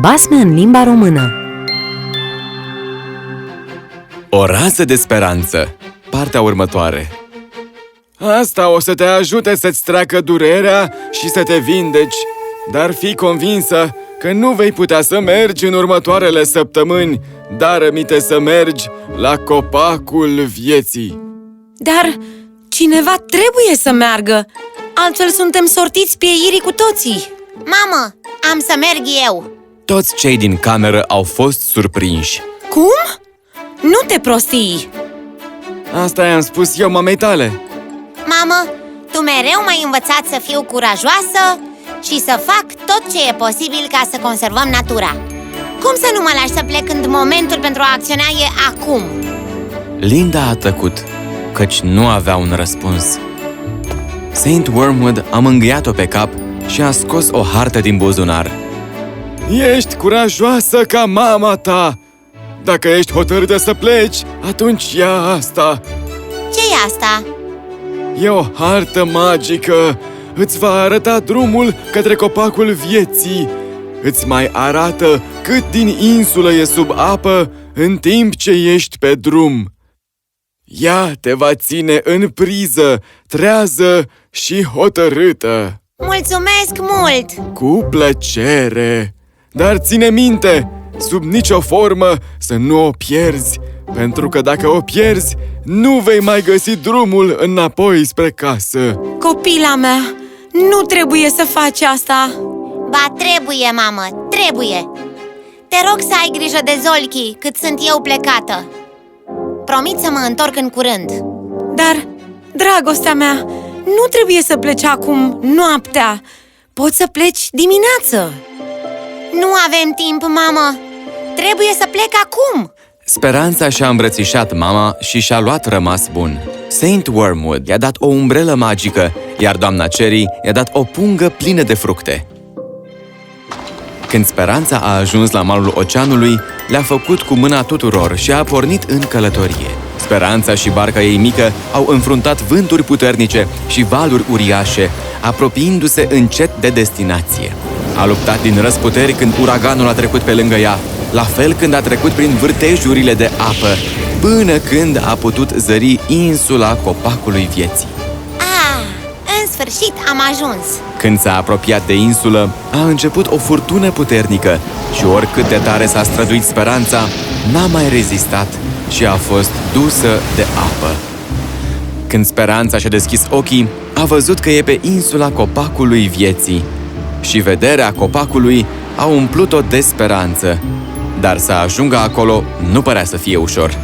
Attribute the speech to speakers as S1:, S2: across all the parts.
S1: Basme în limba română
S2: O rază de speranță. Partea următoare. Asta o să te ajute să-ți treacă durerea și să te vindeci, dar fii convinsă că nu vei putea să mergi în următoarele săptămâni, dar amite să mergi la copacul vieții.
S1: Dar cineva trebuie să meargă Altfel suntem sortiți pieirii cu toții
S3: Mamă, am să merg eu!
S2: Toți cei din cameră au fost surprinși.
S1: Cum? Nu te prostii!
S2: Asta i-am spus eu mamei tale.
S3: Mamă, tu mereu m-ai învățat să fiu curajoasă și să fac tot ce e posibil ca să conservăm natura Cum să nu mă lași să plec când momentul pentru a acționa e acum?
S2: Linda a tăcut, căci nu avea un răspuns. Saint Wormwood a mângâiat-o pe cap și a scos o hartă din buzunar. Ești curajoasă ca mama ta! Dacă ești hotărâtă să pleci, atunci ia asta!
S3: ce e asta?
S2: E o hartă magică! Îți va arăta drumul către copacul vieții! Îți mai arată cât din insulă e sub apă în timp ce ești pe drum! Ea te va ține în priză, trează și hotărâtă!
S3: Mulțumesc mult!
S2: Cu plăcere! Dar ține minte, sub nicio formă să nu o pierzi, pentru că dacă o pierzi, nu vei mai găsi drumul înapoi spre casă.
S1: Copila mea, nu trebuie să faci asta
S3: Ba, trebuie, mamă, trebuie! Te rog să ai grijă de Zolchi cât sunt eu plecată Promit să mă întorc în curând
S1: Dar, dragostea mea, nu trebuie să pleci acum, noaptea Poți să pleci dimineață
S3: Nu avem timp, mamă! Trebuie să plec acum!
S2: Speranța și-a îmbrățișat mama și și-a luat rămas bun. Saint Wormwood i-a dat o umbrelă magică, iar doamna Cherry i-a dat o pungă plină de fructe. Când Speranța a ajuns la malul oceanului, le-a făcut cu mâna tuturor și a pornit în călătorie. Speranța și barca ei mică au înfruntat vânturi puternice și valuri uriașe, apropiindu-se încet de destinație. A luptat din răsputeri când uraganul a trecut pe lângă ea, la fel când a trecut prin vârtejurile de apă, până când a putut zări insula copacului vieții.
S3: Ah, în sfârșit am ajuns!
S2: Când s-a apropiat de insulă, a început o furtună puternică și oricât de tare s-a străduit speranța, n-a mai rezistat și a fost dusă de apă. Când speranța și-a deschis ochii, a văzut că e pe insula copacului vieții și vederea copacului a umplut-o de speranță. Dar să ajungă acolo nu părea să fie ușor.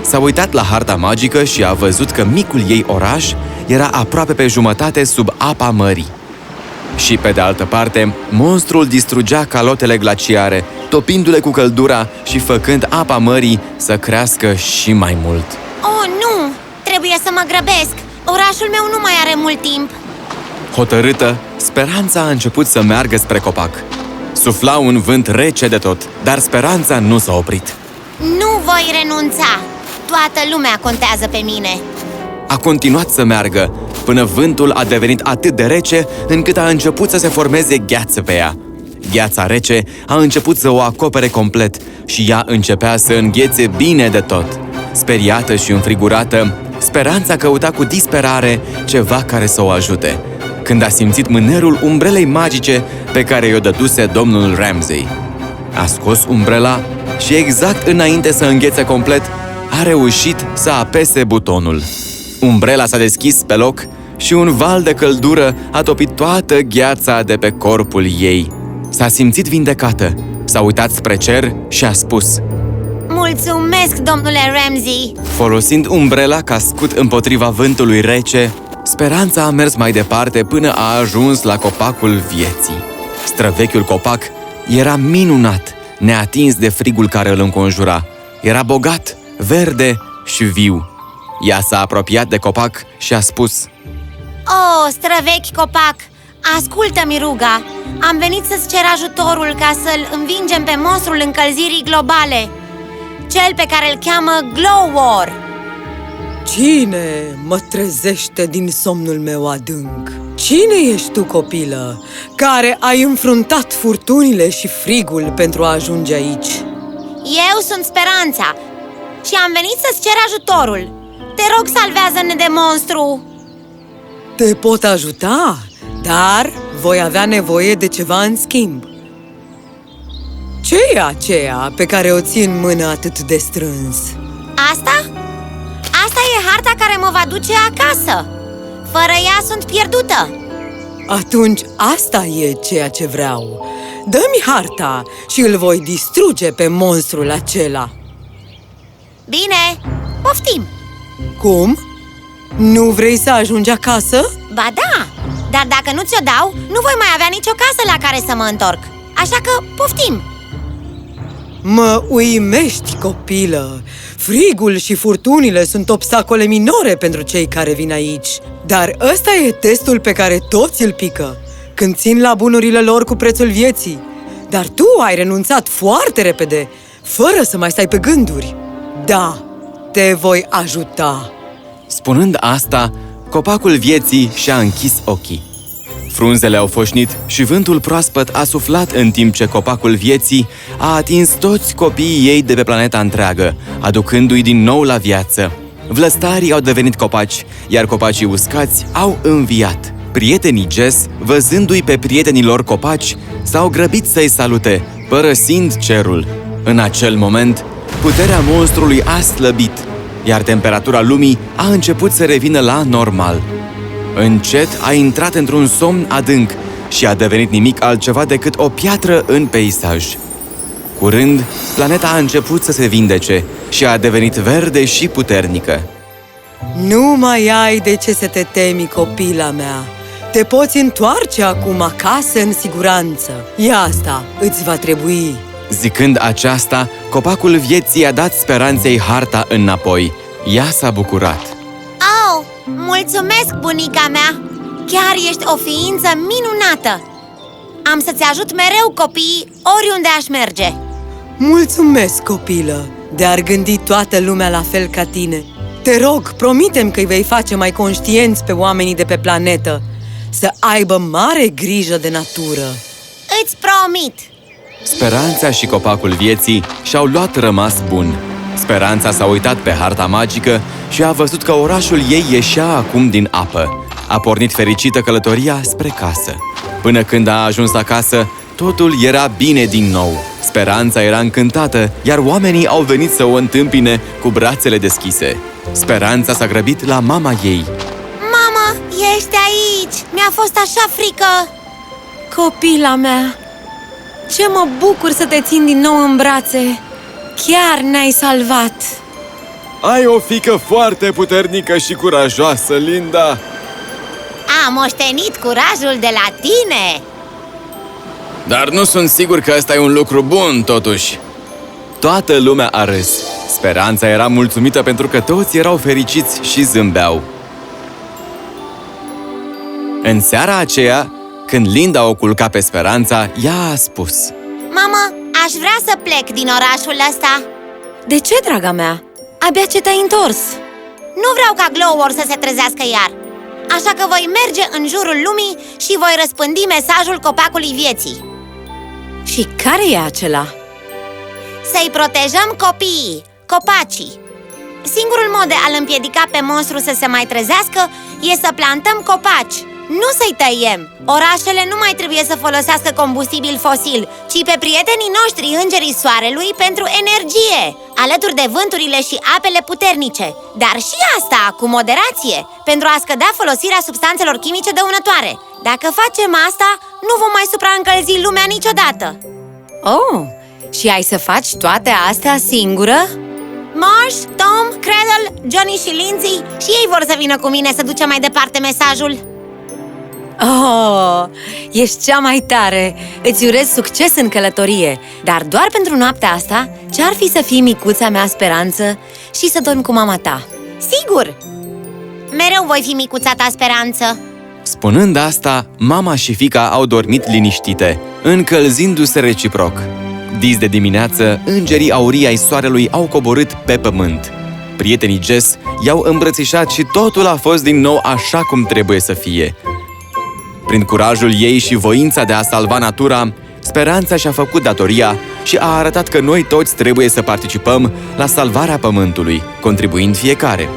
S2: S-a uitat la harta magică și a văzut că micul ei oraș era aproape pe jumătate sub apa mării. Și pe de altă parte, monstrul distrugea calotele glaciare, topindu-le cu căldura și făcând apa mării să crească și mai mult.
S3: Oh, nu! Trebuie să mă grăbesc! Orașul meu nu mai are mult timp!
S2: Hotărâtă, speranța a început să meargă spre copac. Sufla un vânt rece de tot, dar speranța nu s-a oprit.
S3: Nu voi renunța! Toată lumea contează pe mine!
S2: A continuat să meargă, până vântul a devenit atât de rece încât a început să se formeze gheață pe ea. Gheața rece a început să o acopere complet și ea începea să înghețe bine de tot. Speriată și înfrigurată, speranța căuta cu disperare ceva care să o ajute. Când a simțit mânerul umbrelei magice pe care i-o dăduse domnul Ramsay. A scos umbrela și exact înainte să înghețe complet, a reușit să apese butonul. Umbrela s-a deschis pe loc și un val de căldură a topit toată gheața de pe corpul ei. S-a simțit vindecată, s-a uitat spre cer și a spus
S3: Mulțumesc, domnule Ramsey!
S2: Folosind umbrela ca scut împotriva vântului rece, speranța a mers mai departe până a ajuns la copacul vieții. Străvechiul copac era minunat, neatins de frigul care îl înconjura. Era bogat, verde și viu. Ea s-a apropiat de copac și a spus
S3: Oh, străvechi copac! Ascultă-mi ruga! Am venit să-ți cer ajutorul ca să-l învingem pe monstrul încălzirii globale Cel pe care îl cheamă Glow War
S4: Cine mă trezește din somnul meu adânc? Cine ești tu, copilă, care ai înfruntat furtunile și frigul pentru a ajunge aici?
S3: Eu sunt Speranța și am venit să-ți cer ajutorul. Te rog, salvează-ne de monstru!
S4: Te pot ajuta, dar voi avea nevoie de ceva în schimb. Ce e aceea pe care o țin în mână atât de strâns?
S3: Asta? Asta e harta care mă va duce acasă. Fără ea sunt pierdută.
S4: Atunci asta e ceea ce vreau. Dă-mi harta și îl voi distruge pe monstrul acela.
S3: Bine, poftim!
S4: Cum? Nu vrei să ajungi acasă?
S3: Ba da, dar dacă nu ți-o dau, nu voi mai avea nicio casă la care să mă întorc. Așa că poftim!
S4: Mă uimești, copilă! Frigul și furtunile sunt obstacole minore pentru cei care vin aici. Dar ăsta e testul pe care toți îl pică, când țin la bunurile lor cu prețul vieții. Dar tu ai renunțat foarte repede, fără să mai stai pe gânduri. Da, te voi ajuta.
S2: Spunând asta, copacul vieții și-a închis ochii. Frunzele au foșnit și vântul proaspăt a suflat în timp ce copacul vieții a atins toți copiii ei de pe planeta întreagă, aducându-i din nou la viață. Vlăstarii au devenit copaci, iar copacii uscați au înviat. Prietenii Jess, văzându-i pe prietenii lor copaci, s-au grăbit să-i salute, părăsind cerul. În acel moment, puterea monstrului a slăbit, iar temperatura lumii a început să revină la normal. Încet a intrat într-un somn adânc și a devenit nimic altceva decât o piatră în peisaj. Curând, planeta a început să se vindece și a devenit verde și puternică.
S4: Nu mai ai de ce să te temi, copila mea. Te poți întoarce acum acasă în siguranță. Ia asta, îți va trebui.
S2: Zicând aceasta, copacul vieții a dat speranței harta înapoi. Ea s-a bucurat.
S3: Oh, mulțumesc, bunica mea! Chiar ești o ființă minunată! Am să-ți ajut mereu copiii oriunde aș merge!
S4: Mulțumesc, copilă, de a gândi toată lumea la fel ca tine. Te rog, promitem că îi vei face mai conștienți pe oamenii de pe planetă, să aibă mare grijă de natură.
S3: Îți promit!
S2: Speranța și copacul vieții și-au luat rămas bun. Speranța s-a uitat pe harta magică și a văzut că orașul ei ieșea acum din apă. A pornit fericită călătoria spre casă. Până când a ajuns acasă, totul era bine din nou. Speranța era încântată, iar oamenii au venit să o întâmpine cu brațele deschise. Speranța s-a grăbit la mama ei.
S3: Mama, ești aici! Mi-a fost așa frică!
S1: Copila mea, ce mă bucur să te țin din nou în brațe! Chiar ne-ai salvat!
S2: Ai o fică foarte puternică și curajoasă, Linda!
S3: Am moștenit curajul de la tine!
S2: Dar nu sunt sigur că ăsta e un lucru bun, totuși. Toată lumea a râs. Speranța era mulțumită pentru că toți erau fericiți și zâmbeau. În seara aceea, când Linda o culca pe Speranța, ea a spus
S3: Mama, aș vrea să plec din orașul ăsta
S1: De ce, draga mea? Abia ce te-ai întors!
S3: Nu vreau ca Glowor să se trezească iar Așa că voi merge în jurul lumii și voi răspândi mesajul copacului vieții
S1: Și care e acela?
S3: Să-i protejăm copiii, copacii Singurul mod de a-l împiedica pe monstru să se mai trezească e să plantăm copaci Nu să-i tăiem! Orașele nu mai trebuie să folosească combustibil fosil Ci pe prietenii noștri îngerii soarelui pentru energie Alături de vânturile și apele puternice Dar și asta cu moderație Pentru a scădea folosirea substanțelor chimice dăunătoare Dacă facem asta, nu vom mai supraîncălzi lumea niciodată
S1: Oh, și ai să faci toate astea singură?
S3: Marsh, Tom, Cradle, Johnny și Lindsay și ei vor să vină cu mine să ducem mai departe mesajul
S1: Oh, ești cea mai tare! Îți urez succes în călătorie, dar doar pentru noaptea asta, ce-ar fi să fii micuța mea speranță și să dormi cu mama ta?
S3: Sigur! Mereu voi fi micuța ta speranță
S2: Spunând asta, mama și fica au dormit liniștite, încălzindu-se reciproc. Dis de dimineață, îngerii aurii ai soarelui au coborât pe pământ. Prietenii Jess i-au îmbrățișat și totul a fost din nou așa cum trebuie să fie. Prin curajul ei și voința de a salva natura, Speranța și-a făcut datoria și a arătat că noi toți trebuie să participăm la salvarea Pământului, contribuind fiecare.